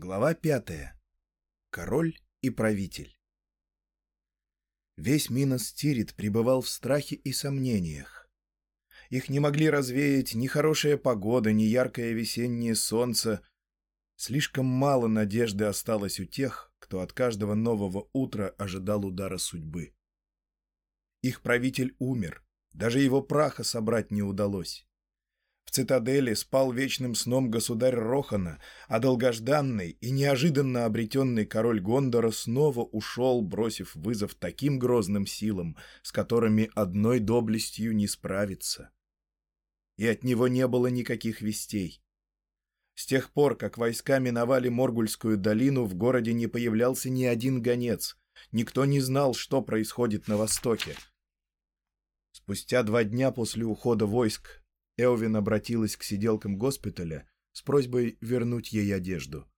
Глава пятая. Король и правитель. Весь Минос Тирит пребывал в страхе и сомнениях. Их не могли развеять ни хорошая погода, ни яркое весеннее солнце. Слишком мало надежды осталось у тех, кто от каждого нового утра ожидал удара судьбы. Их правитель умер, даже его праха собрать не удалось. В цитадели спал вечным сном государь Рохана, а долгожданный и неожиданно обретенный король Гондора снова ушел, бросив вызов таким грозным силам, с которыми одной доблестью не справиться. И от него не было никаких вестей. С тех пор, как войска миновали Моргульскую долину, в городе не появлялся ни один гонец. Никто не знал, что происходит на востоке. Спустя два дня после ухода войск Эовин обратилась к сиделкам госпиталя с просьбой вернуть ей одежду.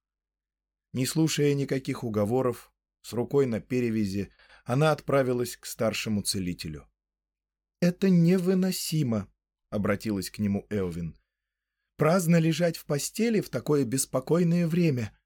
Не слушая никаких уговоров, с рукой на перевязи, она отправилась к старшему целителю. «Это невыносимо», — обратилась к нему Элвин. «Праздно лежать в постели в такое беспокойное время».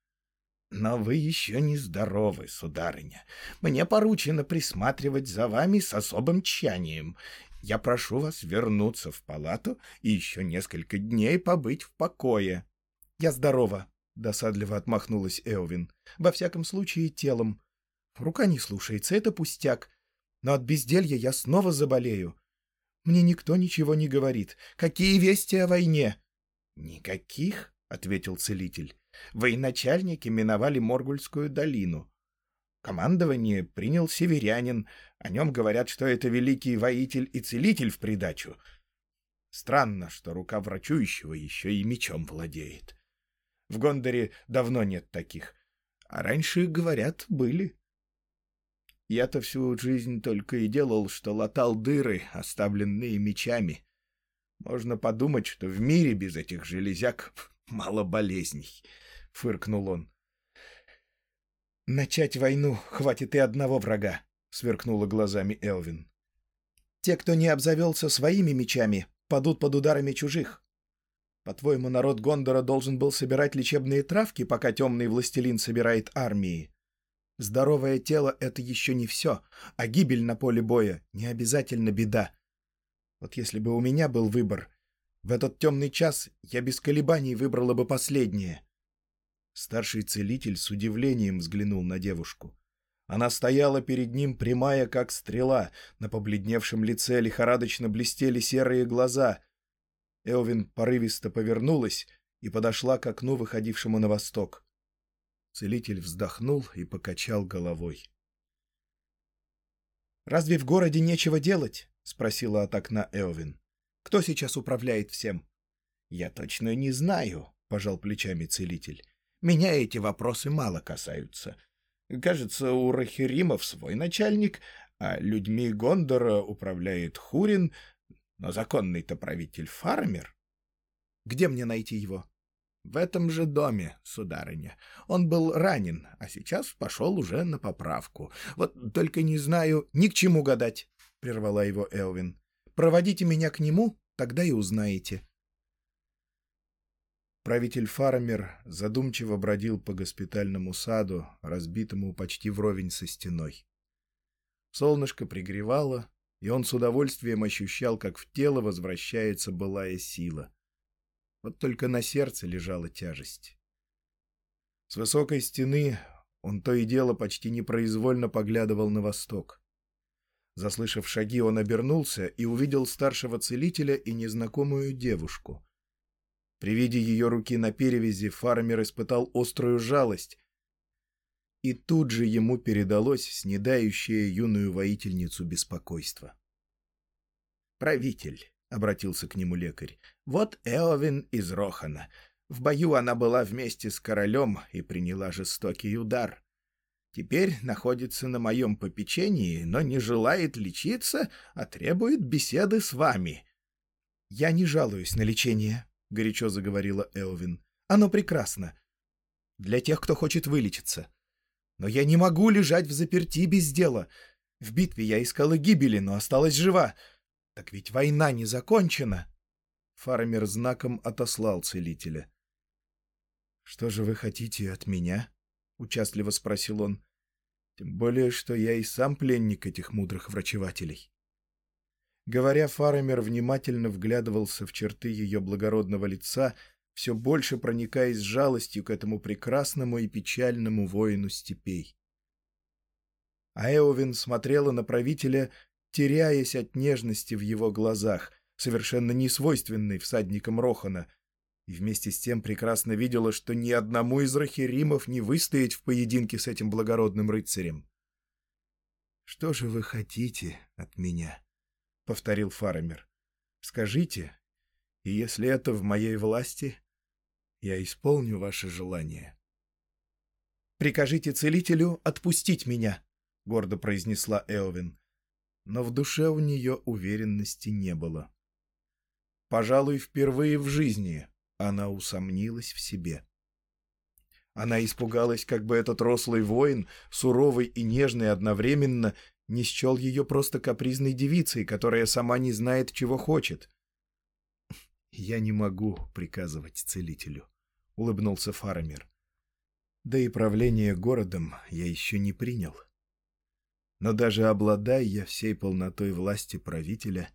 «Но вы еще не здоровы, сударыня. Мне поручено присматривать за вами с особым тщанием, я прошу вас вернуться в палату и еще несколько дней побыть в покое. — Я здорова, — досадливо отмахнулась Эовин. — Во всяком случае, телом. Рука не слушается, это пустяк. Но от безделья я снова заболею. Мне никто ничего не говорит. Какие вести о войне? — Никаких, — ответил целитель. Военачальники миновали Моргульскую долину. Командование принял северянин. О нем говорят, что это великий воитель и целитель в придачу. Странно, что рука врачующего еще и мечом владеет. В Гондоре давно нет таких. А раньше, говорят, были. Я-то всю жизнь только и делал, что латал дыры, оставленные мечами. Можно подумать, что в мире без этих железяк мало болезней, — фыркнул он. «Начать войну хватит и одного врага», — сверкнула глазами Элвин. «Те, кто не обзавелся своими мечами, падут под ударами чужих. По-твоему, народ Гондора должен был собирать лечебные травки, пока темный властелин собирает армии? Здоровое тело — это еще не все, а гибель на поле боя — не обязательно беда. Вот если бы у меня был выбор, в этот темный час я без колебаний выбрала бы последнее. Старший целитель с удивлением взглянул на девушку. Она стояла перед ним прямая, как стрела, на побледневшем лице лихорадочно блестели серые глаза. Элвин порывисто повернулась и подошла к окну, выходившему на восток. Целитель вздохнул и покачал головой. «Разве в городе нечего делать?» — спросила от окна Элвин. «Кто сейчас управляет всем?» «Я точно не знаю», — пожал плечами целитель. Меня эти вопросы мало касаются. Кажется, у Рахиримов свой начальник, а людьми Гондора управляет Хурин, но законный-то правитель фармер. Где мне найти его? В этом же доме, сударыня. Он был ранен, а сейчас пошел уже на поправку. Вот только не знаю, ни к чему гадать, — прервала его Элвин. Проводите меня к нему, тогда и узнаете. Правитель Фармер задумчиво бродил по госпитальному саду, разбитому почти вровень со стеной. Солнышко пригревало, и он с удовольствием ощущал, как в тело возвращается былая сила. Вот только на сердце лежала тяжесть. С высокой стены он то и дело почти непроизвольно поглядывал на восток. Заслышав шаги, он обернулся и увидел старшего целителя и незнакомую девушку — при виде ее руки на перевязи фармер испытал острую жалость, и тут же ему передалось снедающее юную воительницу беспокойство. «Правитель», — обратился к нему лекарь, — «вот Эовин из Рохана. В бою она была вместе с королем и приняла жестокий удар. Теперь находится на моем попечении, но не желает лечиться, а требует беседы с вами». «Я не жалуюсь на лечение», — горячо заговорила Элвин. «Оно прекрасно. Для тех, кто хочет вылечиться. Но я не могу лежать в заперти без дела. В битве я искала гибели, но осталась жива. Так ведь война не закончена». Фармер знаком отослал целителя. «Что же вы хотите от меня?» — участливо спросил он. «Тем более, что я и сам пленник этих мудрых врачевателей». Говоря, Фарамер внимательно вглядывался в черты ее благородного лица, все больше проникаясь жалостью к этому прекрасному и печальному воину степей. А Эовин смотрела на правителя, теряясь от нежности в его глазах, совершенно не свойственной всадникам Рохана, и вместе с тем прекрасно видела, что ни одному из рахиримов не выстоять в поединке с этим благородным рыцарем. «Что же вы хотите от меня?» — повторил Фарамер. «Скажите, и если это в моей власти, я исполню ваше желание». «Прикажите целителю отпустить меня», — гордо произнесла Элвин. Но в душе у нее уверенности не было. Пожалуй, впервые в жизни она усомнилась в себе. Она испугалась, как бы этот рослый воин, суровый и нежный одновременно, не счел ее просто капризной девицей, которая сама не знает, чего хочет. «Я не могу приказывать целителю», — улыбнулся Фарамир. «Да и правление городом я еще не принял. Но даже обладая я всей полнотой власти правителя,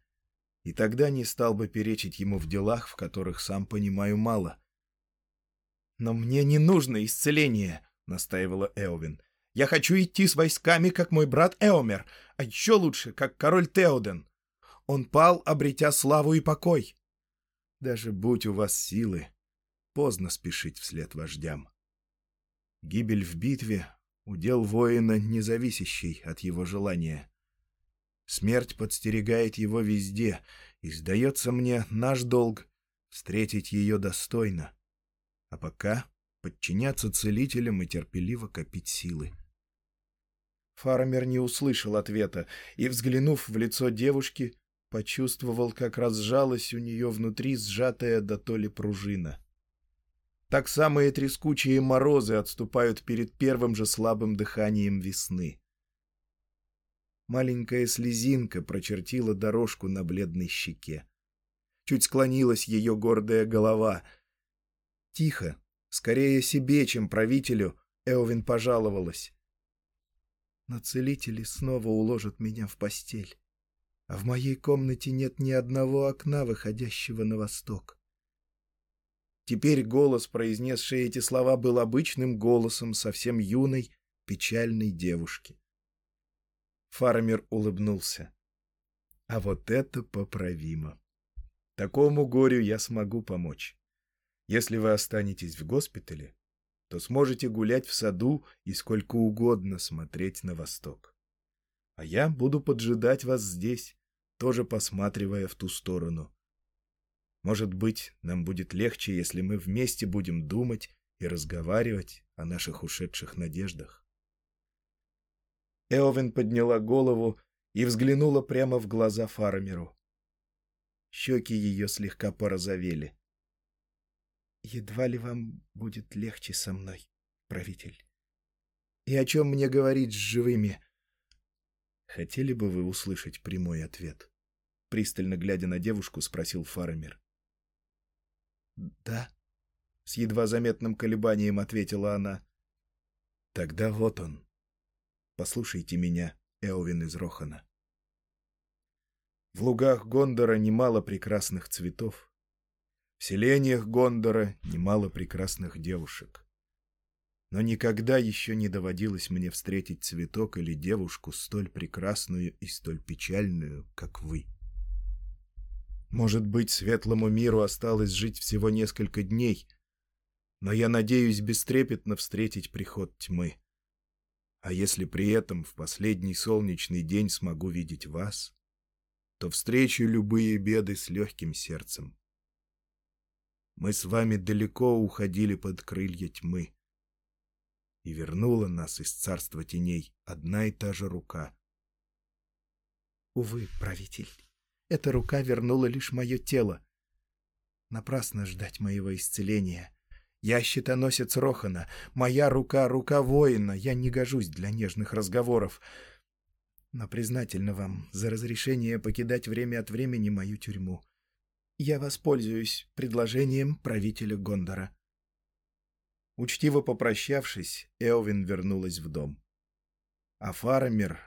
и тогда не стал бы перечить ему в делах, в которых сам понимаю мало». «Но мне не нужно исцеление», — настаивала Элвин. Я хочу идти с войсками, как мой брат Эомер, а еще лучше, как король Теоден. Он пал, обретя славу и покой. Даже будь у вас силы, поздно спешить вслед вождям. Гибель в битве — удел воина, независящий от его желания. Смерть подстерегает его везде, и, сдается мне, наш долг — встретить ее достойно. А пока подчиняться целителям и терпеливо копить силы. Фармер не услышал ответа и, взглянув в лицо девушки, почувствовал, как разжалась у нее внутри сжатая до то ли пружина. Так самые трескучие морозы отступают перед первым же слабым дыханием весны. Маленькая слезинка прочертила дорожку на бледной щеке. Чуть склонилась ее гордая голова. Тихо, Скорее себе, чем правителю, Эовин пожаловалась. Но целители снова уложат меня в постель. А в моей комнате нет ни одного окна, выходящего на восток. Теперь голос, произнесший эти слова, был обычным голосом совсем юной, печальной девушки. Фармер улыбнулся. А вот это поправимо. Такому горю я смогу помочь. Если вы останетесь в госпитале, то сможете гулять в саду и сколько угодно смотреть на восток. А я буду поджидать вас здесь, тоже посматривая в ту сторону. Может быть, нам будет легче, если мы вместе будем думать и разговаривать о наших ушедших надеждах. Элвин подняла голову и взглянула прямо в глаза фармеру. Щеки ее слегка порозовели. Едва ли вам будет легче со мной, правитель. И о чем мне говорить с живыми? Хотели бы вы услышать прямой ответ? Пристально глядя на девушку, спросил Фарамир. Да, с едва заметным колебанием ответила она. Тогда вот он. Послушайте меня, Эовин из Рохана. В лугах Гондора немало прекрасных цветов, в селениях Гондора немало прекрасных девушек. Но никогда еще не доводилось мне встретить цветок или девушку столь прекрасную и столь печальную, как вы. Может быть, светлому миру осталось жить всего несколько дней, но я надеюсь бестрепетно встретить приход тьмы. А если при этом в последний солнечный день смогу видеть вас, то встречу любые беды с легким сердцем. Мы с вами далеко уходили под крылья тьмы. И вернула нас из царства теней одна и та же рука. Увы, правитель, эта рука вернула лишь мое тело. Напрасно ждать моего исцеления. Я щитоносец Рохана, моя рука — рука воина, я не гожусь для нежных разговоров. Но признательна вам за разрешение покидать время от времени мою тюрьму. Я воспользуюсь предложением правителя Гондора. Учтиво попрощавшись, Эовин вернулась в дом. А Фарамир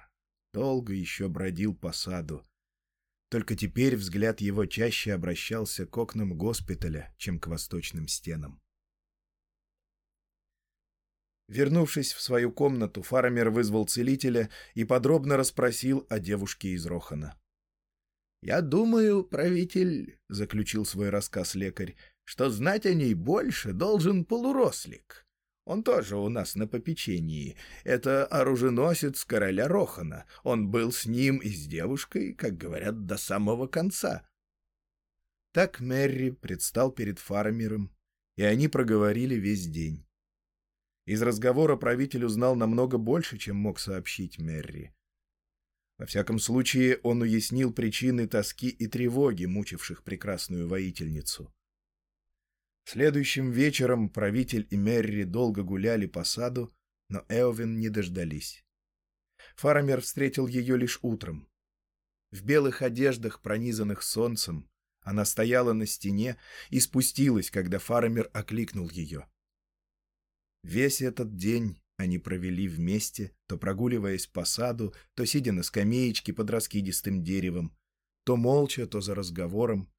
долго еще бродил по саду. Только теперь взгляд его чаще обращался к окнам госпиталя, чем к восточным стенам. Вернувшись в свою комнату, Фарамер вызвал целителя и подробно расспросил о девушке из Рохана. «Я думаю, правитель», — заключил свой рассказ лекарь, — «что знать о ней больше должен полурослик. Он тоже у нас на попечении. Это оруженосец короля Рохана. Он был с ним и с девушкой, как говорят, до самого конца». Так Мерри предстал перед Фарамером, и они проговорили весь день. Из разговора правитель узнал намного больше, чем мог сообщить Мерри. Во всяком случае, он уяснил причины тоски и тревоги, мучивших прекрасную воительницу. Следующим вечером правитель и Мерри долго гуляли по саду, но Эовин не дождались. Фарамер встретил ее лишь утром. В белых одеждах, пронизанных солнцем, она стояла на стене и спустилась, когда Фарамер окликнул ее. Весь этот день они провели вместе, то прогуливаясь по саду, то сидя на скамеечке под раскидистым деревом, то молча, то за разговором.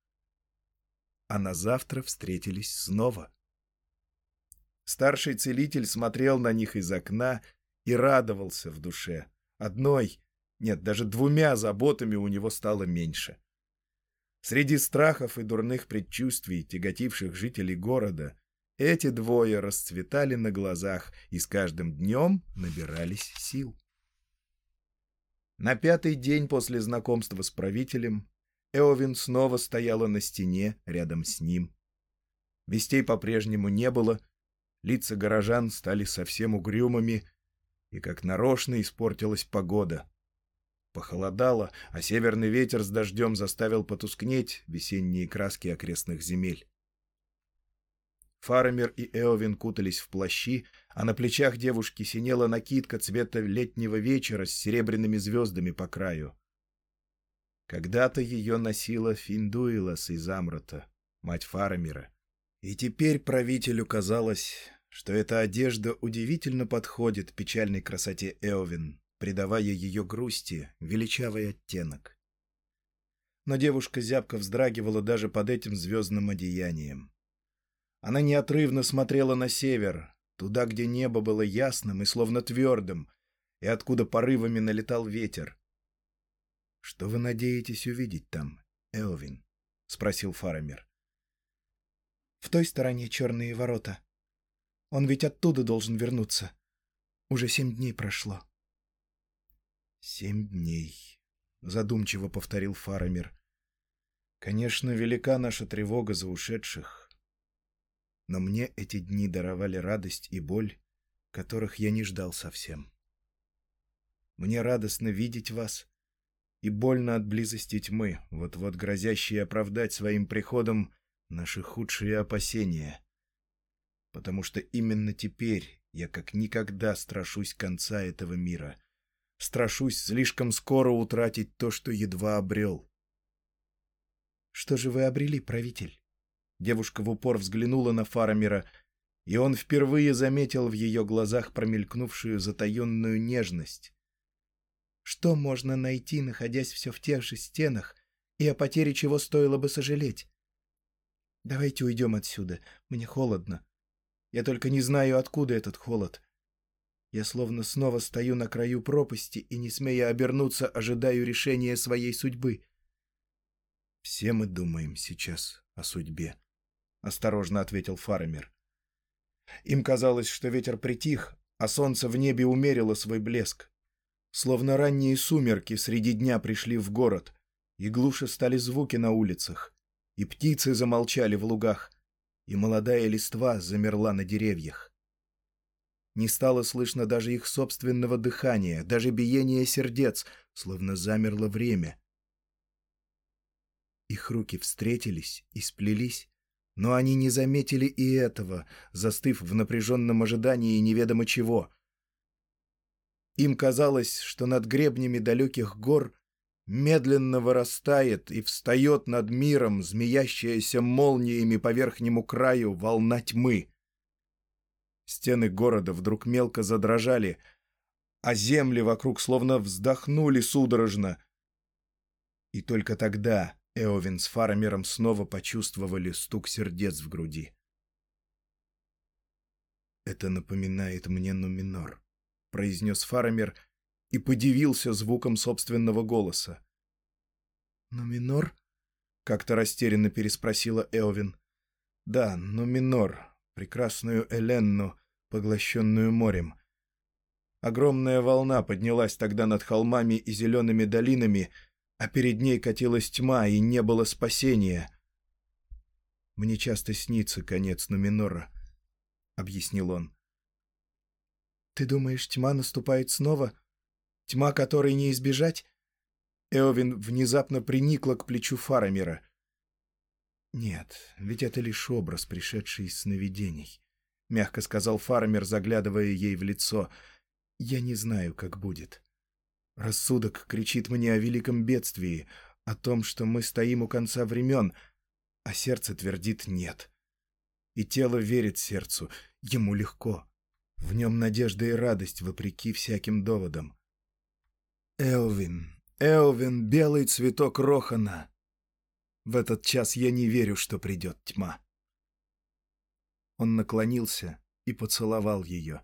А на завтра встретились снова. Старший целитель смотрел на них из окна и радовался в душе. Одной, нет, даже двумя заботами у него стало меньше. Среди страхов и дурных предчувствий, тяготивших жителей города, эти двое расцветали на глазах и с каждым днем набирались сил. На пятый день после знакомства с правителем Эовин снова стояла на стене рядом с ним. Вестей по-прежнему не было, лица горожан стали совсем угрюмыми, и как нарочно испортилась погода. Похолодало, а северный ветер с дождем заставил потускнеть весенние краски окрестных земель. Фарамер и Эовин кутались в плащи, а на плечах девушки синела накидка цвета летнего вечера с серебряными звездами по краю. Когда-то ее носила Финдуилас из Амрата, мать Фарамира. И теперь правителю казалось, что эта одежда удивительно подходит печальной красоте Эовин, придавая ее грусти величавый оттенок. Но девушка зябко вздрагивала даже под этим звездным одеянием. Она неотрывно смотрела на север, туда, где небо было ясным и словно твердым, и откуда порывами налетал ветер. — Что вы надеетесь увидеть там, Элвин? — спросил Фарамир. — В той стороне черные ворота. Он ведь оттуда должен вернуться. Уже семь дней прошло. — Семь дней, — задумчиво повторил Фарамир. — Конечно, велика наша тревога за ушедших но мне эти дни даровали радость и боль, которых я не ждал совсем. Мне радостно видеть вас и больно от близости тьмы, вот-вот грозящие оправдать своим приходом наши худшие опасения. Потому что именно теперь я как никогда страшусь конца этого мира. Страшусь слишком скоро утратить то, что едва обрел. — Что же вы обрели, правитель? Девушка в упор взглянула на Фарамира, и он впервые заметил в ее глазах промелькнувшую затаенную нежность. Что можно найти, находясь все в тех же стенах, и о потере чего стоило бы сожалеть? Давайте уйдем отсюда, мне холодно. Я только не знаю, откуда этот холод. Я словно снова стою на краю пропасти и, не смея обернуться, ожидаю решения своей судьбы. Все мы думаем сейчас о судьбе. — осторожно ответил Фарамир. Им казалось, что ветер притих, а солнце в небе умерило свой блеск. Словно ранние сумерки среди дня пришли в город, и глуше стали звуки на улицах, и птицы замолчали в лугах, и молодая листва замерла на деревьях. Не стало слышно даже их собственного дыхания, даже биения сердец, словно замерло время. Их руки встретились и сплелись, но они не заметили и этого, застыв в напряженном ожидании неведомо чего. Им казалось, что над гребнями далеких гор медленно вырастает и встает над миром змеящаяся молниями по верхнему краю волна тьмы. Стены города вдруг мелко задрожали, а земли вокруг словно вздохнули судорожно. И только тогда Эовин с Фарамером снова почувствовали стук сердец в груди. «Это напоминает мне Нуминор», — произнес Фарамер и подивился звуком собственного голоса. «Нуминор?» — как-то растерянно переспросила Эовин. «Да, Нуминор, прекрасную Эленну, поглощенную морем. Огромная волна поднялась тогда над холмами и зелеными долинами, а перед ней катилась тьма, и не было спасения. «Мне часто снится конец Нуминора», — объяснил он. «Ты думаешь, тьма наступает снова? Тьма, которой не избежать?» Эовин внезапно приникла к плечу Фарамира. «Нет, ведь это лишь образ, пришедший из сновидений», — мягко сказал Фарамир, заглядывая ей в лицо. «Я не знаю, как будет. Рассудок кричит мне о великом бедствии, о том, что мы стоим у конца времен, а сердце твердит «нет». И тело верит сердцу, ему легко. В нем надежда и радость, вопреки всяким доводам. Элвин, Элвин, белый цветок Рохана. В этот час я не верю, что придет тьма. Он наклонился и поцеловал ее.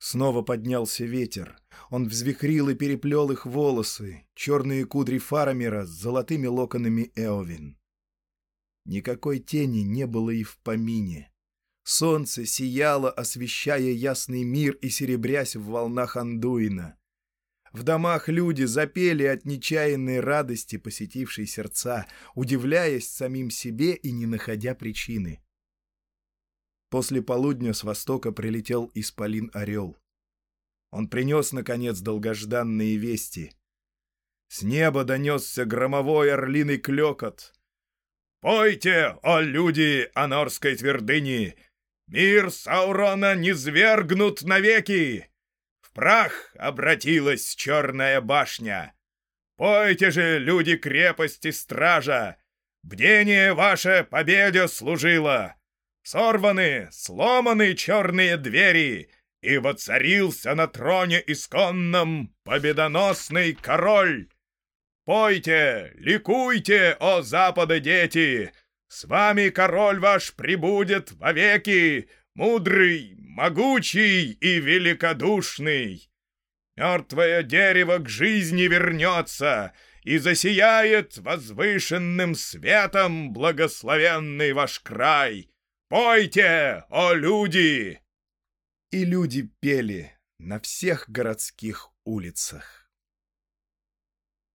Снова поднялся ветер. Он взвихрил и переплел их волосы, черные кудри Фарамира с золотыми локонами Эовин. Никакой тени не было и в помине. Солнце сияло, освещая ясный мир и серебрясь в волнах Андуина. В домах люди запели от нечаянной радости, посетившей сердца, удивляясь самим себе и не находя причины. После полудня с востока прилетел Исполин-Орел. Он принес, наконец, долгожданные вести. С неба донесся громовой орлиный клекот. «Пойте, о люди Анорской твердыни! Мир Саурона не свергнут навеки! В прах обратилась черная башня! Пойте же, люди крепости стража! Бдение ваше победе служило!» Сорваны, сломаны черные двери, и воцарился на троне исконном победоносный король. Пойте, ликуйте, о Запада дети! С вами король ваш прибудет вовеки, мудрый, могучий и великодушный. Мертвое дерево к жизни вернется и засияет возвышенным светом благословенный ваш край. «Пойте, о люди!» И люди пели на всех городских улицах.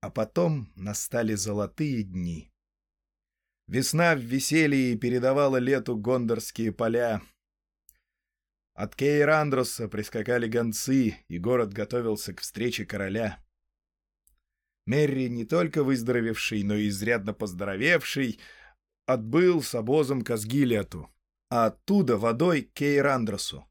А потом настали золотые дни. Весна в веселье передавала лету гондорские поля. От Кейрандроса прискакали гонцы, и город готовился к встрече короля. Мерри, не только выздоровевший, но и изрядно поздоровевший, отбыл с обозом к Асгилиату, а оттуда водой к Кейрандросу.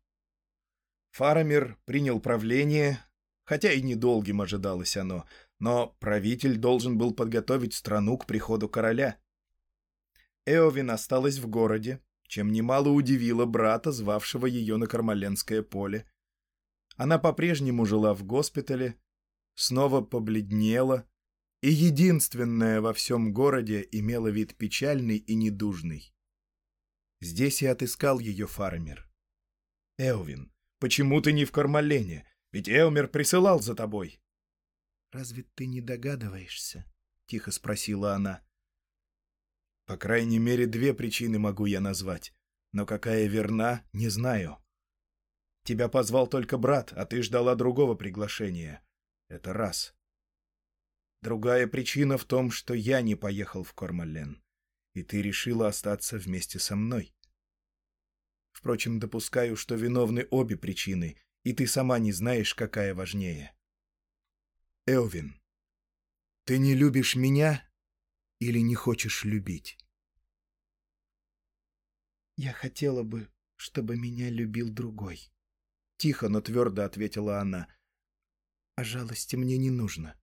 Фарамир принял правление, хотя и недолгим ожидалось оно, но правитель должен был подготовить страну к приходу короля. Эовин осталась в городе, чем немало удивило брата, звавшего ее на Кармаленское поле. Она по-прежнему жила в госпитале, снова побледнела, и единственная во всем городе имела вид печальный и недужный. Здесь и отыскал ее фармер. «Элвин, почему ты не в Кармалене? Ведь Элмер присылал за тобой». «Разве ты не догадываешься?» — тихо спросила она. «По крайней мере, две причины могу я назвать, но какая верна, не знаю. Тебя позвал только брат, а ты ждала другого приглашения. Это раз. Другая причина в том, что я не поехал в Кормален и ты решила остаться вместе со мной. Впрочем, допускаю, что виновны обе причины, и ты сама не знаешь, какая важнее. Элвин, ты не любишь меня или не хочешь любить? Я хотела бы, чтобы меня любил другой. Тихо, но твердо ответила она. А жалости мне не нужно.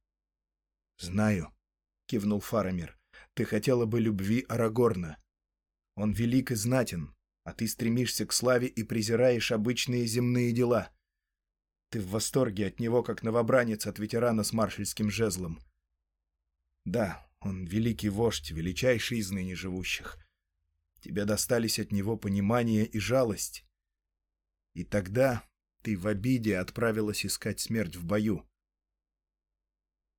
Знаю, кивнул Фарамир. Ты хотела бы любви Арагорна. Он велик и знатен, а ты стремишься к славе и презираешь обычные земные дела. Ты в восторге от него, как новобранец от ветерана с маршальским жезлом. Да, он великий вождь, величайший из ныне живущих. Тебе достались от него понимание и жалость. И тогда ты в обиде отправилась искать смерть в бою.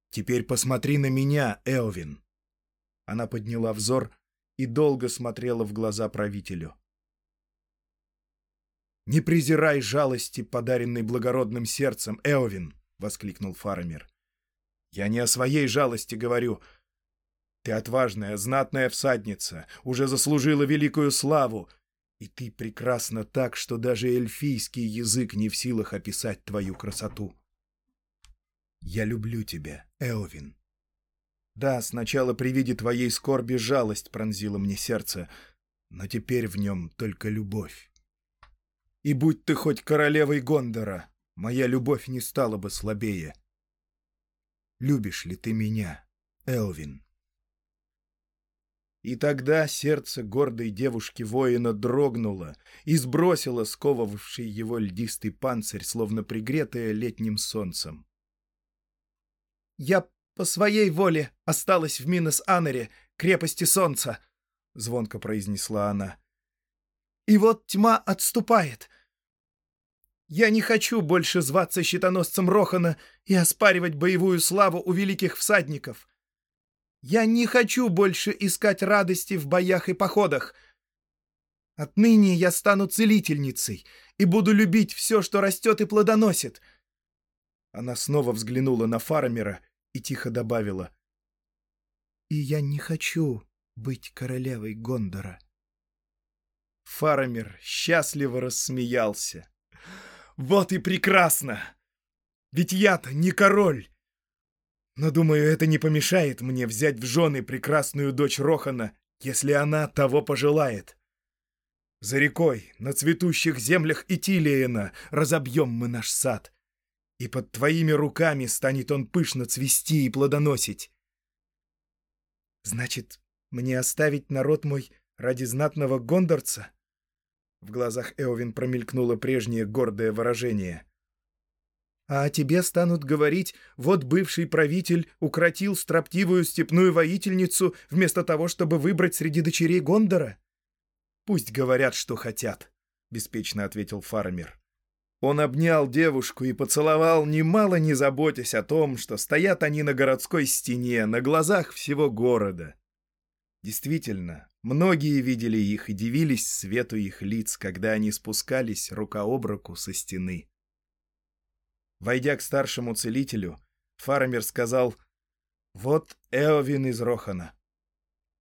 Теперь посмотри на меня, Элвин. Она подняла взор и долго смотрела в глаза правителю. «Не презирай жалости, подаренной благородным сердцем, Эовин!» — воскликнул Фармер. «Я не о своей жалости говорю. Ты отважная, знатная всадница, уже заслужила великую славу, и ты прекрасна так, что даже эльфийский язык не в силах описать твою красоту. Я люблю тебя, Эовин. Да, сначала при виде твоей скорби жалость пронзила мне сердце, но теперь в нем только любовь. И будь ты хоть королевой Гондора, моя любовь не стала бы слабее. Любишь ли ты меня, Элвин? И тогда сердце гордой девушки-воина дрогнуло и сбросило сковывавший его льдистый панцирь, словно пригретое летним солнцем. «Я по своей воле осталась в Минос-Анере, крепости солнца», — звонко произнесла она. «И вот тьма отступает. Я не хочу больше зваться щитоносцем Рохана и оспаривать боевую славу у великих всадников». Я не хочу больше искать радости в боях и походах. Отныне я стану целительницей и буду любить все, что растет и плодоносит. Она снова взглянула на фармера и тихо добавила. И я не хочу быть королевой Гондора. Фарамир счастливо рассмеялся. «Вот и прекрасно! Ведь я-то не король, но, думаю, это не помешает мне взять в жены прекрасную дочь Рохана, если она того пожелает. За рекой, на цветущих землях Итилиена разобьем мы наш сад, и под твоими руками станет он пышно цвести и плодоносить. Значит, мне оставить народ мой ради знатного гондорца? В глазах Эовин промелькнуло прежнее гордое выражение — а о тебе станут говорить, вот бывший правитель укротил строптивую степную воительницу вместо того, чтобы выбрать среди дочерей Гондора? Пусть говорят, что хотят, — беспечно ответил фармер. Он обнял девушку и поцеловал, немало не заботясь о том, что стоят они на городской стене, на глазах всего города. Действительно, многие видели их и дивились свету их лиц, когда они спускались рука об руку со стены. Войдя к старшему целителю, фармер сказал, «Вот Эовин из Рохана.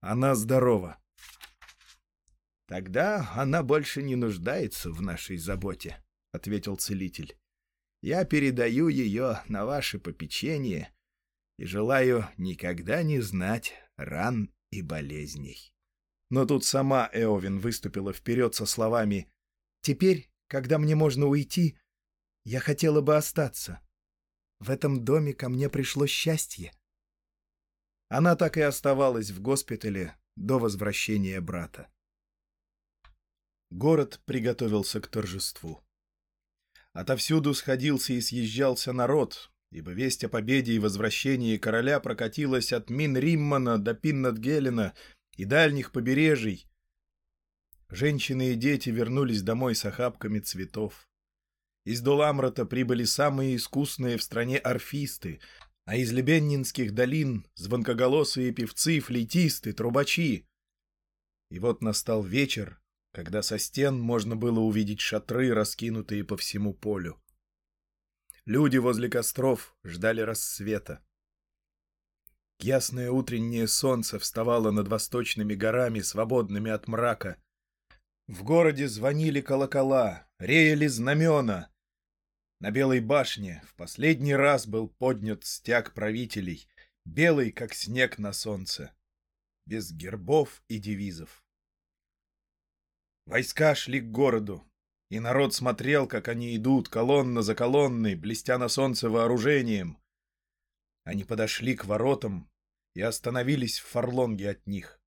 Она здорова». «Тогда она больше не нуждается в нашей заботе», — ответил целитель. «Я передаю ее на ваше попечение и желаю никогда не знать ран и болезней». Но тут сама Эовин выступила вперед со словами «Теперь, когда мне можно уйти, я хотела бы остаться. В этом доме ко мне пришло счастье. Она так и оставалась в госпитале до возвращения брата. Город приготовился к торжеству. Отовсюду сходился и съезжался народ, ибо весть о победе и возвращении короля прокатилась от Мин-Риммана до Пиннат-Гелена и дальних побережий. Женщины и дети вернулись домой с охапками цветов. Из Дуламрата прибыли самые искусные в стране орфисты, а из Лебеннинских долин — звонкоголосые певцы, флейтисты, трубачи. И вот настал вечер, когда со стен можно было увидеть шатры, раскинутые по всему полю. Люди возле костров ждали рассвета. Ясное утреннее солнце вставало над восточными горами, свободными от мрака. В городе звонили колокола, реяли знамена — на Белой башне в последний раз был поднят стяг правителей, белый, как снег на солнце, без гербов и девизов. Войска шли к городу, и народ смотрел, как они идут, колонна за колонной, блестя на солнце вооружением. Они подошли к воротам и остановились в фарлонге от них.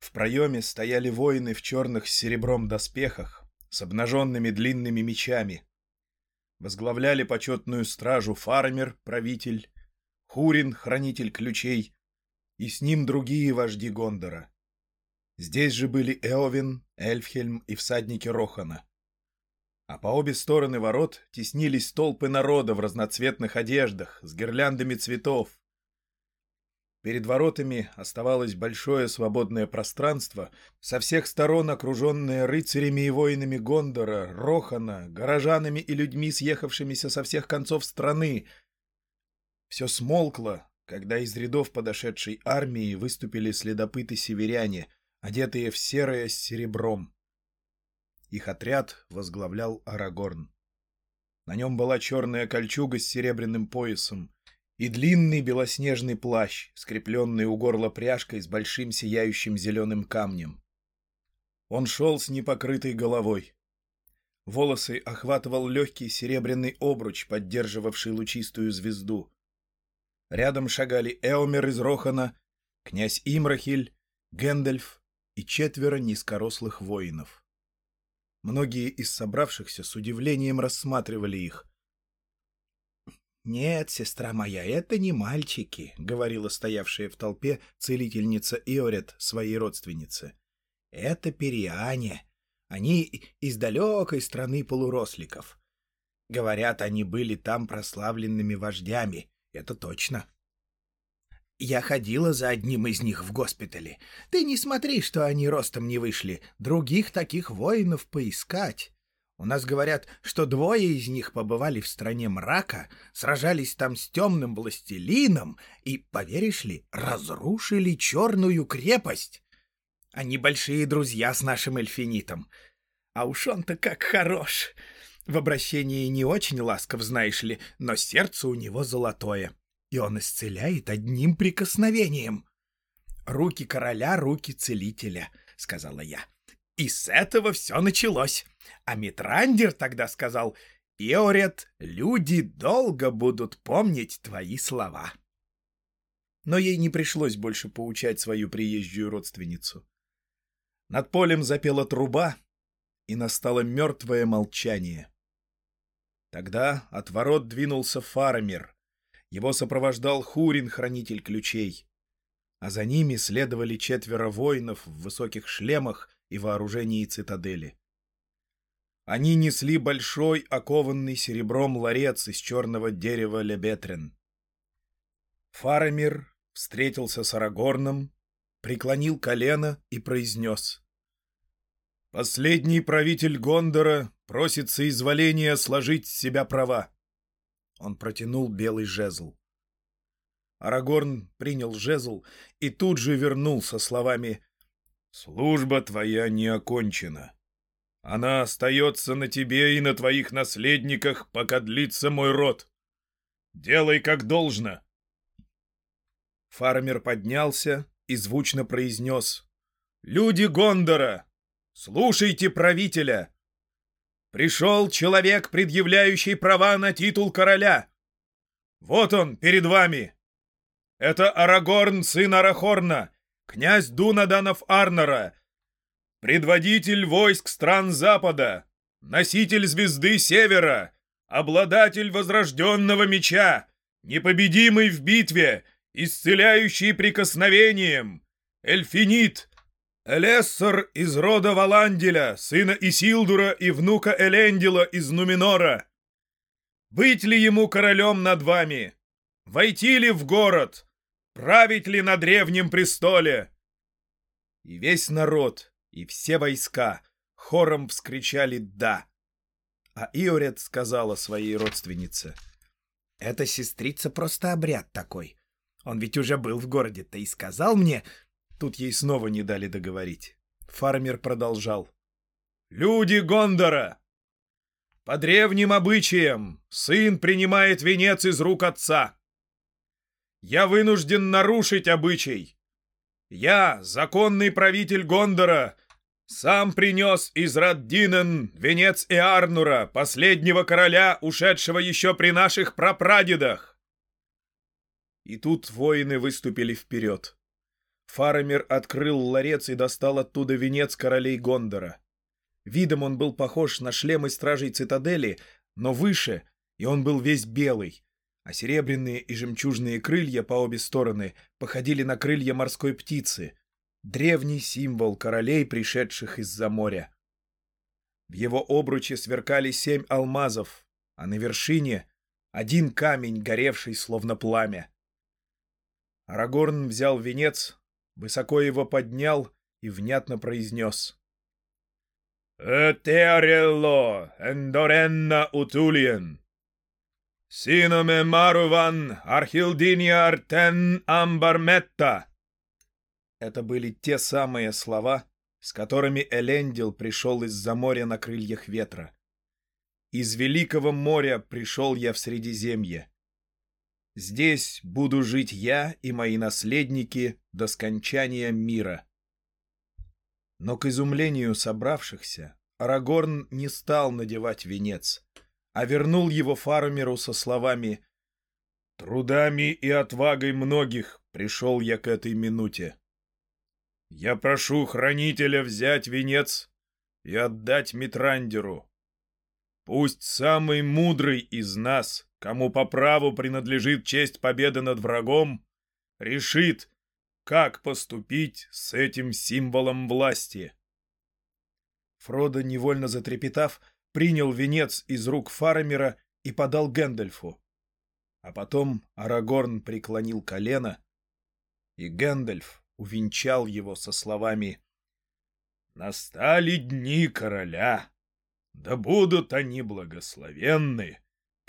В проеме стояли воины в черных с серебром доспехах, с обнаженными длинными мечами. Возглавляли почетную стражу фармер, правитель, Хурин, хранитель ключей, и с ним другие вожди Гондора. Здесь же были Эовин, Эльфхельм и всадники Рохана. А по обе стороны ворот теснились толпы народа в разноцветных одеждах, с гирляндами цветов. Перед воротами оставалось большое свободное пространство, со всех сторон окруженное рыцарями и воинами Гондора, Рохана, горожанами и людьми, съехавшимися со всех концов страны. Все смолкло, когда из рядов подошедшей армии выступили следопыты-северяне, одетые в серое с серебром. Их отряд возглавлял Арагорн. На нем была черная кольчуга с серебряным поясом и длинный белоснежный плащ, скрепленный у горла пряжкой с большим сияющим зеленым камнем. Он шел с непокрытой головой. Волосы охватывал легкий серебряный обруч, поддерживавший лучистую звезду. Рядом шагали Эомер из Рохана, князь Имрахиль, Гэндальф и четверо низкорослых воинов. Многие из собравшихся с удивлением рассматривали их. «Нет, сестра моя, это не мальчики», — говорила стоявшая в толпе целительница Иорет своей родственнице. «Это периане. Они из далекой страны полуросликов. Говорят, они были там прославленными вождями. Это точно». Я ходила за одним из них в госпитале. Ты не смотри, что они ростом не вышли. Других таких воинов поискать. У нас говорят, что двое из них побывали в стране мрака, сражались там с темным властелином и, поверишь ли, разрушили черную крепость. Они большие друзья с нашим эльфинитом. А уж он-то как хорош. В обращении не очень ласков, знаешь ли, но сердце у него золотое и он исцеляет одним прикосновением. «Руки короля, руки целителя», — сказала я. И с этого все началось. А Митрандер тогда сказал, «Иорет, люди долго будут помнить твои слова». Но ей не пришлось больше поучать свою приезжую родственницу. Над полем запела труба, и настало мертвое молчание. Тогда от ворот двинулся фармер, его сопровождал Хурин, хранитель ключей. А за ними следовали четверо воинов в высоких шлемах и вооружении цитадели. Они несли большой, окованный серебром ларец из черного дерева Лебетрен. Фарамир встретился с Арагорном, преклонил колено и произнес. «Последний правитель Гондора просит соизволения сложить с себя права. Он протянул белый жезл. Арагорн принял жезл и тут же вернул со словами «Служба твоя не окончена. Она остается на тебе и на твоих наследниках, пока длится мой род. Делай как должно». Фармер поднялся и звучно произнес «Люди Гондора, слушайте правителя! Пришел человек, предъявляющий права на титул короля. Вот он, перед вами. Это Арагорн, сын Арахорна, князь Дунаданов Арнора, предводитель войск стран Запада, носитель звезды Севера, обладатель возрожденного меча, непобедимый в битве, исцеляющий прикосновением, эльфинит, Элессор из рода Валанделя, сына Исилдура и внука Элендила из Нуминора. Быть ли ему королем над вами? Войти ли в город? Править ли на древнем престоле? И весь народ, и все войска хором вскричали «да». А Иорет сказала своей родственнице. «Это сестрица просто обряд такой. Он ведь уже был в городе-то и сказал мне, Тут ей снова не дали договорить. Фармер продолжал. «Люди Гондора! По древним обычаям сын принимает венец из рук отца. Я вынужден нарушить обычай. Я, законный правитель Гондора, сам принес из Раддинен венец Эарнура, последнего короля, ушедшего еще при наших прапрадедах. И тут воины выступили вперед. Фарамир открыл ларец и достал оттуда венец королей Гондора. Видом он был похож на шлемы стражей цитадели, но выше, и он был весь белый, а серебряные и жемчужные крылья по обе стороны походили на крылья морской птицы, древний символ королей, пришедших из-за моря. В его обруче сверкали семь алмазов, а на вершине — один камень, горевший словно пламя. Арагорн взял венец, высоко его поднял и внятно произнес. «Этерелло эндоренна утулиен! Синоме маруван архилдинья артен амбарметта!» Это были те самые слова, с которыми Элендил пришел из-за моря на крыльях ветра. Из великого моря пришел я в Средиземье. Здесь буду жить я и мои наследники до скончания мира. Но к изумлению собравшихся Арагорн не стал надевать венец, а вернул его Фарумеру со словами «Трудами и отвагой многих пришел я к этой минуте. Я прошу хранителя взять венец и отдать Митрандеру. Пусть самый мудрый из нас, кому по праву принадлежит честь победы над врагом, решит, как поступить с этим символом власти. Фродо, невольно затрепетав, принял венец из рук Фарамира и подал Гэндальфу. А потом Арагорн преклонил колено, и Гэндальф увенчал его со словами «Настали дни короля, да будут они благословенны,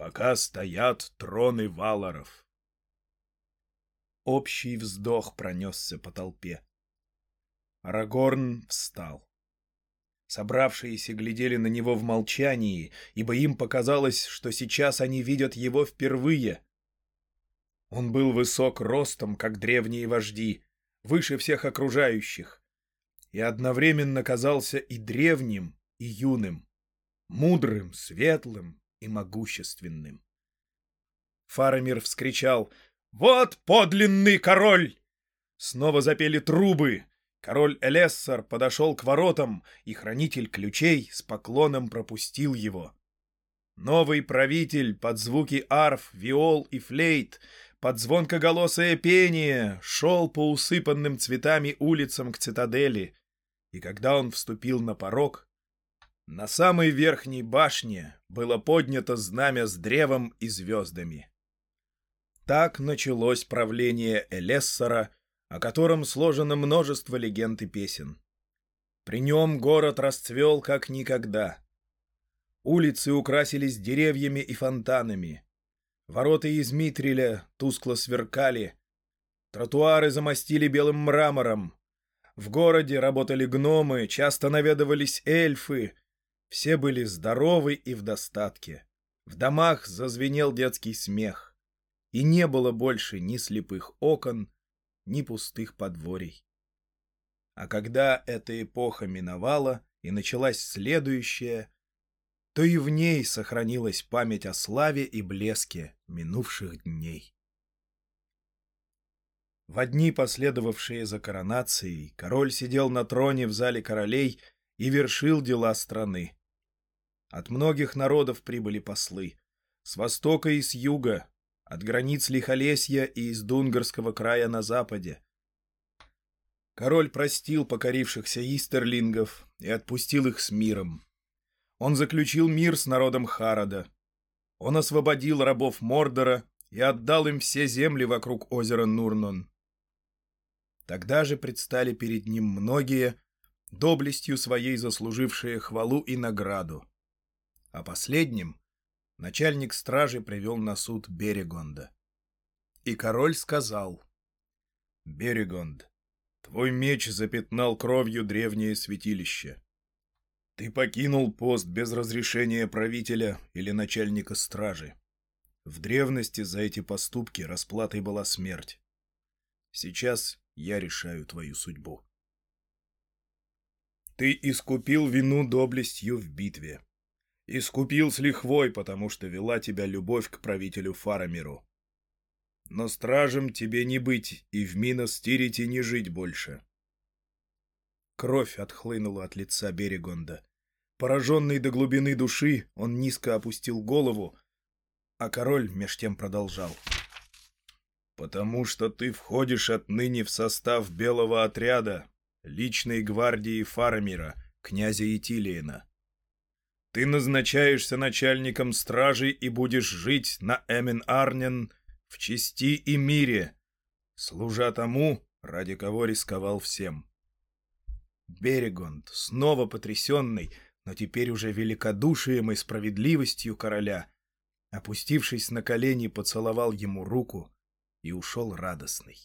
пока стоят троны валаров». Общий вздох пронесся по толпе. Арагорн встал. Собравшиеся глядели на него в молчании, ибо им показалось, что сейчас они видят его впервые. Он был высок ростом, как древние вожди, выше всех окружающих, и одновременно казался и древним, и юным, мудрым, светлым и могущественным. Фарамир вскричал «Вот подлинный король!» Снова запели трубы. Король Элессар подошел к воротам, и хранитель ключей с поклоном пропустил его. Новый правитель под звуки арф, виол и флейт под звонкоголосое пение шел по усыпанным цветами улицам к цитадели, и когда он вступил на порог, на самой верхней башне было поднято знамя с древом и звездами. Так началось правление Элессора, о котором сложено множество легенд и песен. При нем город расцвел как никогда. Улицы украсились деревьями и фонтанами. Ворота из Митриля тускло сверкали. Тротуары замостили белым мрамором. В городе работали гномы, часто наведывались эльфы. Все были здоровы и в достатке. В домах зазвенел детский смех. И не было больше ни слепых окон, ни пустых подворий. А когда эта эпоха миновала и началась следующая, то и в ней сохранилась память о славе и блеске минувших дней. В дни, последовавшие за коронацией, король сидел на троне в зале королей и вершил дела страны. От многих народов прибыли послы. С востока и с юга, от границ Лихолесья и из Дунгарского края на западе. Король простил покорившихся истерлингов и отпустил их с миром. Он заключил мир с народом Харада. Он освободил рабов Мордора и отдал им все земли вокруг озера Нурнон. Тогда же предстали перед ним многие, доблестью своей заслужившие хвалу и награду. А последним начальник стражи привел на суд Берегонда. И король сказал, «Берегонд, твой меч запятнал кровью древнее святилище. Ты покинул пост без разрешения правителя или начальника стражи. В древности за эти поступки расплатой была смерть. Сейчас я решаю твою судьбу. Ты искупил вину доблестью в битве. Искупил с лихвой, потому что вела тебя любовь к правителю Фарамиру. но стражем тебе не быть и в Минос-Тирите не жить больше. Кровь отхлынула от лица Берегонда. Пораженный до глубины души, он низко опустил голову, а король меж тем продолжал. «Потому что ты входишь отныне в состав белого отряда, личной гвардии Фарамира, князя Итилиена. Ты назначаешься начальником стражи и будешь жить на Эмен-Арнен в чести и мире, служа тому, ради кого рисковал всем. Берегонд, снова потрясенный, но теперь уже великодушием и справедливостью короля, опустившись на колени, поцеловал ему руку и ушел радостный.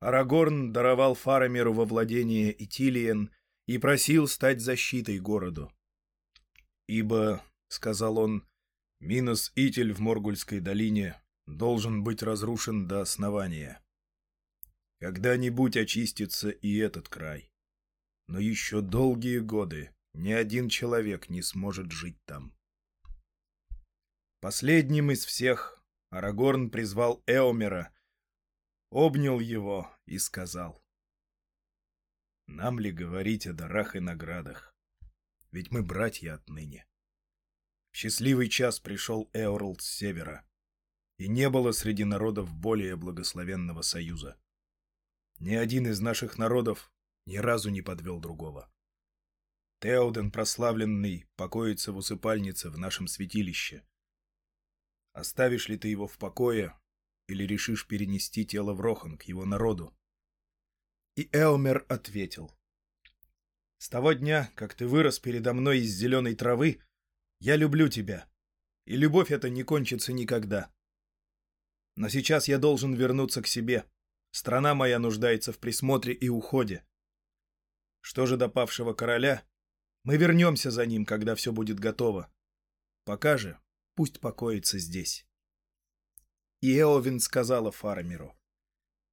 Арагорн даровал Фарамиру во владение Итилиен и просил стать защитой городу. «Ибо, — сказал он, — Минос Итель в Моргульской долине должен быть разрушен до основания. Когда-нибудь очистится и этот край. Но еще долгие годы ни один человек не сможет жить там. Последним из всех Арагорн призвал Эомера, обнял его и сказал. «Нам ли говорить о дарах и наградах? Ведь мы братья отныне». счастливый час пришел Эорл с севера и не было среди народов более благословенного союза. Ни один из наших народов ни разу не подвел другого. Теоден прославленный покоится в усыпальнице в нашем святилище. Оставишь ли ты его в покое или решишь перенести тело в Рохан к его народу? И Эомер ответил. С того дня, как ты вырос передо мной из зеленой травы, я люблю тебя, и любовь эта не кончится никогда. Но сейчас я должен вернуться к себе. Страна моя нуждается в присмотре и уходе. Что же до павшего короля? Мы вернемся за ним, когда все будет готово. Пока же пусть покоится здесь. И Эовин сказала Фарамиру.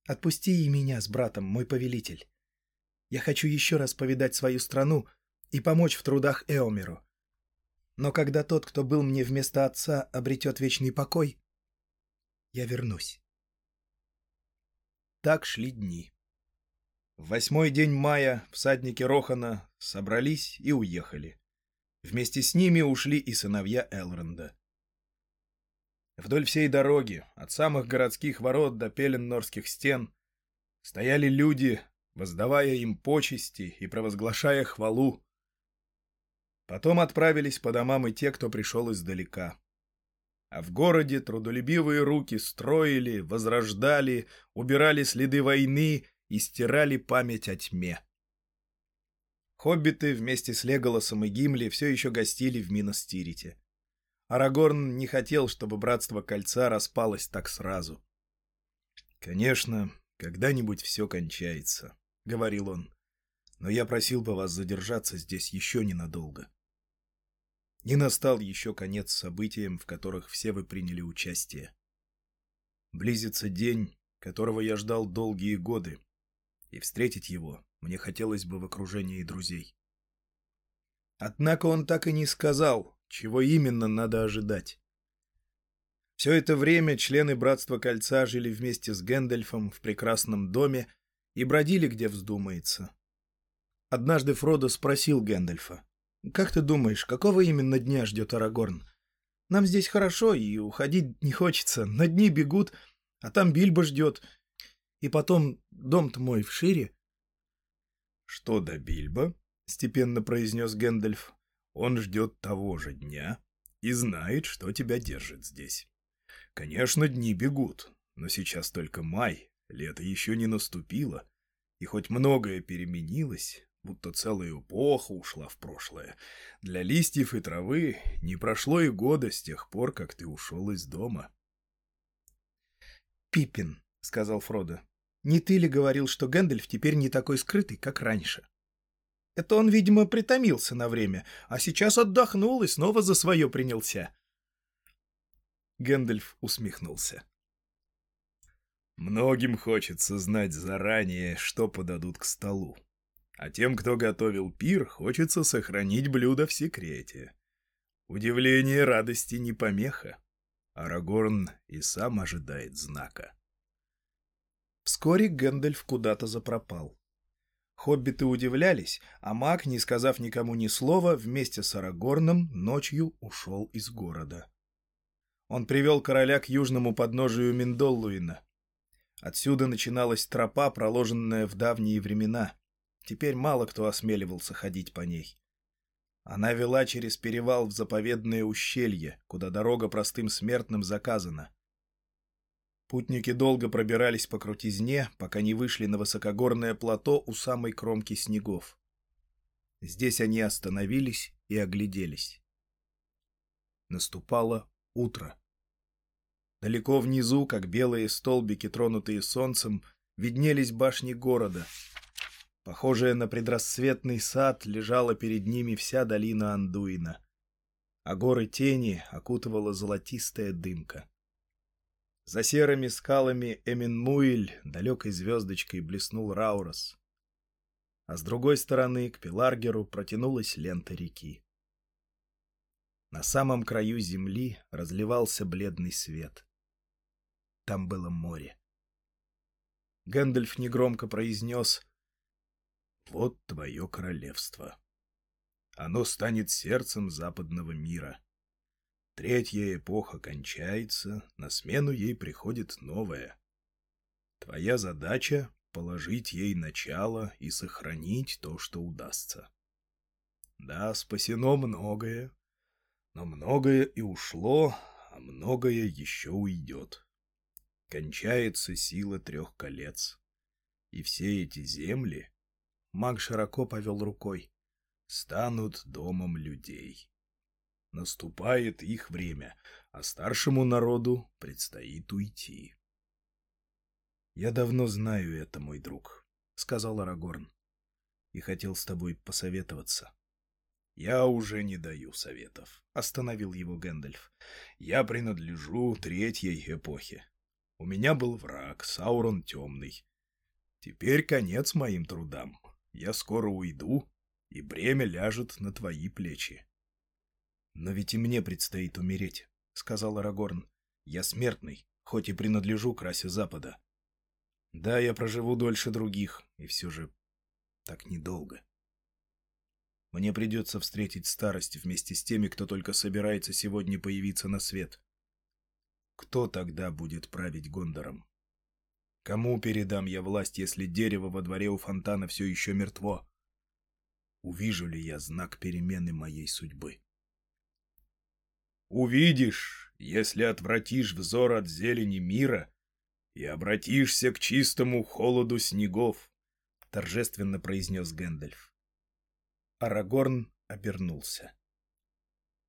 «Отпусти и меня с братом, мой повелитель. Я хочу еще раз повидать свою страну и помочь в трудах Эомеру. Но когда тот, кто был мне вместо отца, обретет вечный покой, я вернусь. Так шли дни. В восьмой день мая всадники Рохана собрались и уехали. Вместе с ними ушли и сыновья Элронда. Вдоль всей дороги, от самых городских ворот до пеленнорских стен, стояли люди, воздавая им почести и провозглашая хвалу. Потом отправились по домам и те, кто пришел издалека а в городе трудолюбивые руки строили, возрождали, убирали следы войны и стирали память о тьме. Хоббиты вместе с Леголосом и Гимли все еще гостили в Миностирите. Арагорн не хотел, чтобы Братство Кольца распалось так сразу. «Конечно, когда-нибудь все кончается», — говорил он. «Но я просил бы вас задержаться здесь еще ненадолго. Не настал еще конец событиям, в которых все вы приняли участие. Близится день, которого я ждал долгие годы, и встретить его мне хотелось бы в окружении друзей. Однако он так и не сказал, чего именно надо ожидать. Все это время члены Братства Кольца жили вместе с Гэндальфом в прекрасном доме и бродили, где вздумается. Однажды Фродо спросил Гэндальфа. Как ты думаешь, какого именно дня ждет Арагорн? Нам здесь хорошо, и уходить не хочется. На дни бегут, а там Бильбо ждет. И потом, дом-то мой в шире. — Что до Бильбо? — степенно произнес Гэндальф. — Он ждет того же дня и знает, что тебя держит здесь. Конечно, дни бегут, но сейчас только май, лето еще не наступило, и хоть многое переменилось, будто целая эпоха ушла в прошлое. Для листьев и травы не прошло и года с тех пор, как ты ушел из дома. «Пиппин», — сказал Фродо, — «не ты ли говорил, что Гэндальф теперь не такой скрытый, как раньше?» «Это он, видимо, притомился на время, а сейчас отдохнул и снова за свое принялся». Гэндальф усмехнулся. «Многим хочется знать заранее, что подадут к столу», а тем, кто готовил пир, хочется сохранить блюдо в секрете. Удивление радости не помеха. Арагорн и сам ожидает знака. Вскоре Гэндальф куда-то запропал. Хоббиты удивлялись, а маг, не сказав никому ни слова, вместе с Арагорном ночью ушел из города. Он привел короля к южному подножию Миндоллуина. Отсюда начиналась тропа, проложенная в давние времена. Теперь мало кто осмеливался ходить по ней. Она вела через перевал в заповедное ущелье, куда дорога простым смертным заказана. Путники долго пробирались по крутизне, пока не вышли на высокогорное плато у самой кромки снегов. Здесь они остановились и огляделись. Наступало утро. Далеко внизу, как белые столбики, тронутые солнцем, виднелись башни города. Похожая на предрассветный сад, лежала перед ними вся долина Андуина, а горы тени окутывала золотистая дымка. За серыми скалами Эминмуиль далекой звездочкой блеснул Раурос. А с другой стороны к Пеларгеру протянулась лента реки. На самом краю земли разливался бледный свет. Там было море. Гэндальф негромко произнес «Вот твое королевство. Оно станет сердцем западного мира. Третья эпоха кончается, на смену ей приходит новая. Твоя задача — положить ей начало и сохранить то, что удастся. Да, спасено многое, но многое и ушло, а многое еще уйдет. Кончается сила трех колец. И все эти земли, маг широко повел рукой, станут домом людей. Наступает их время, а старшему народу предстоит уйти. — Я давно знаю это, мой друг, — сказал Арагорн, — и хотел с тобой посоветоваться. — Я уже не даю советов, — остановил его Гэндальф. — Я принадлежу третьей эпохе. У меня был враг, Саурон Темный. Теперь конец моим трудам. Я скоро уйду, и бремя ляжет на твои плечи. «Но ведь и мне предстоит умереть», — сказал Арагорн. «Я смертный, хоть и принадлежу к расе Запада. Да, я проживу дольше других, и все же так недолго. Мне придется встретить старость вместе с теми, кто только собирается сегодня появиться на свет. Кто тогда будет править Гондором? Кому передам я власть, если дерево во дворе у фонтана все еще мертво? Увижу ли я знак перемены моей судьбы?» Увидишь, если отвратишь взор от зелени мира и обратишься к чистому холоду снегов, — торжественно произнес Гэндальф. Арагорн обернулся.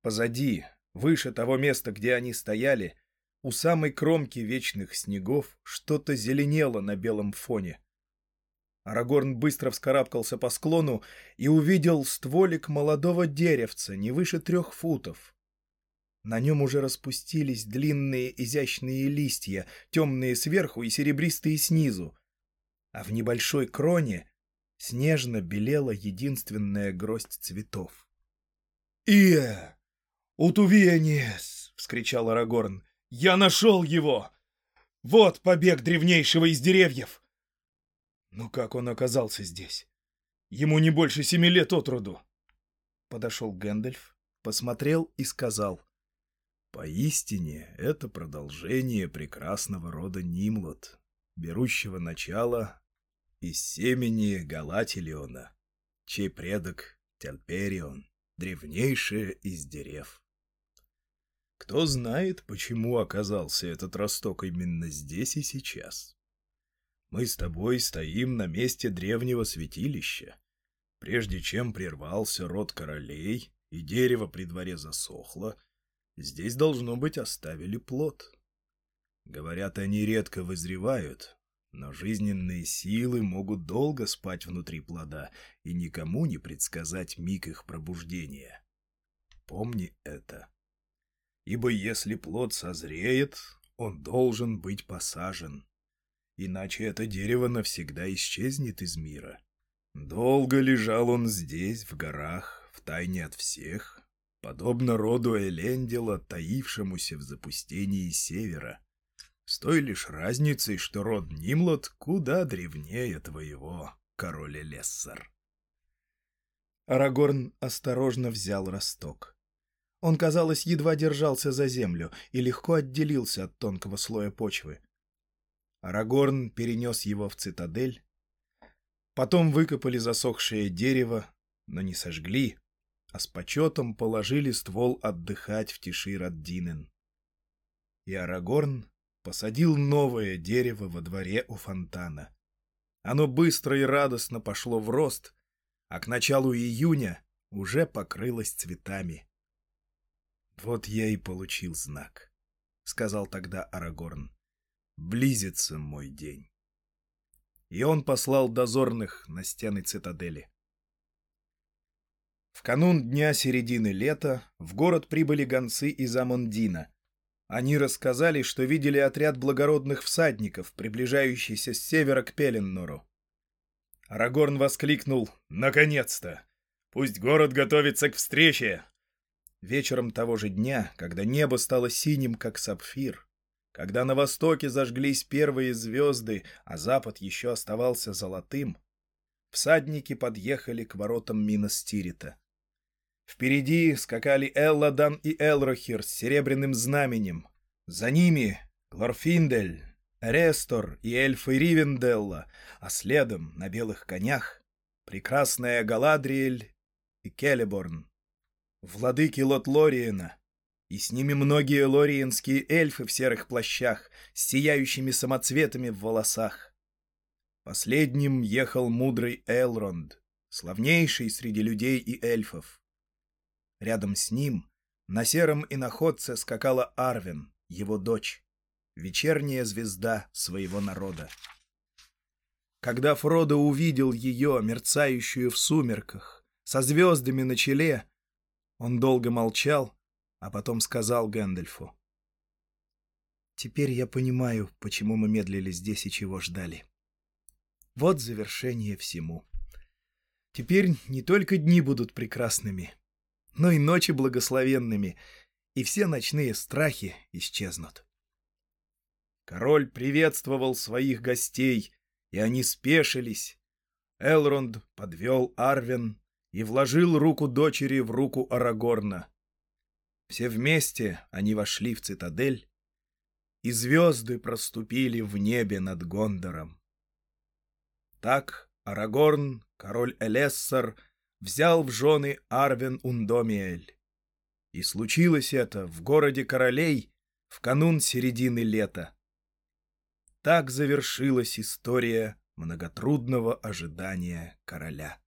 Позади, выше того места, где они стояли, у самой кромки вечных снегов что-то зеленело на белом фоне. Арагорн быстро вскарабкался по склону и увидел стволик молодого деревца не выше трех футов. На нем уже распустились длинные изящные листья, темные сверху и серебристые снизу. А в небольшой кроне снежно белела единственная гроздь цветов. «Ия! Утувиенес!» — вскричал Арагорн. «Я нашел его! Вот побег древнейшего из деревьев!» «Ну как он оказался здесь? Ему не больше семи лет от роду!» Подошел Гэндальф, посмотрел и сказал. Поистине, это продолжение прекрасного рода Нимлот, берущего начало из семени Галатилиона, чей предок Тельперион, древнейшее из дерев. Кто знает, почему оказался этот росток именно здесь и сейчас. Мы с тобой стоим на месте древнего святилища, прежде чем прервался род королей, и дерево при дворе засохло, Здесь, должно быть, оставили плод. Говорят, они редко вызревают, но жизненные силы могут долго спать внутри плода, и никому не предсказать миг их пробуждения. Помни это. Ибо если плод созреет, он должен быть посажен. Иначе это дерево навсегда исчезнет из мира. Долго лежал он здесь, в горах, в тайне от всех, подобно роду Элендила, таившемуся в запустении севера, с той лишь разницей, что род Нимлот куда древнее твоего, король Лессар. Арагорн осторожно взял росток. Он, казалось, едва держался за землю и легко отделился от тонкого слоя почвы. Арагорн перенес его в цитадель. Потом выкопали засохшее дерево, но не сожгли, а с почетом положили ствол отдыхать в тиши Раддинен. И Арагорн посадил новое дерево во дворе у фонтана. Оно быстро и радостно пошло в рост, а к началу июня уже покрылось цветами. «Вот я и получил знак», — сказал тогда Арагорн. «Близится мой день». И он послал дозорных на стены цитадели. В канун дня середины лета в город прибыли гонцы из Амондина. Они рассказали, что видели отряд благородных всадников, приближающийся с севера к Пеленнору. Арагорн воскликнул «Наконец-то! Пусть город готовится к встрече!» Вечером того же дня, когда небо стало синим, как сапфир, когда на востоке зажглись первые звезды, а запад еще оставался золотым, всадники подъехали к воротам Миностирита. Впереди скакали Элладан и Элрохир с серебряным знаменем. За ними Глорфиндель, Рестор и эльфы Ривенделла, а следом на белых конях прекрасная Галадриэль и Келеборн, владыки Лотлориена, и с ними многие лориенские эльфы в серых плащах с сияющими самоцветами в волосах. Последним ехал мудрый Элронд, славнейший среди людей и эльфов. Рядом с ним на сером иноходце скакала Арвин, его дочь, вечерняя звезда своего народа. Когда Фродо увидел ее, мерцающую в сумерках, со звездами на челе, он долго молчал, а потом сказал Гэндальфу. «Теперь я понимаю, почему мы медлили здесь и чего ждали. Вот завершение всему. Теперь не только дни будут прекрасными, но и ночи благословенными, и все ночные страхи исчезнут. Король приветствовал своих гостей, и они спешились. Элронд подвел Арвен и вложил руку дочери в руку Арагорна. Все вместе они вошли в цитадель, и звезды проступили в небе над Гондором. Так Арагорн, король Элессар, взял в жены Арвен Ундомиэль. И случилось это в городе королей в канун середины лета. Так завершилась история многотрудного ожидания короля.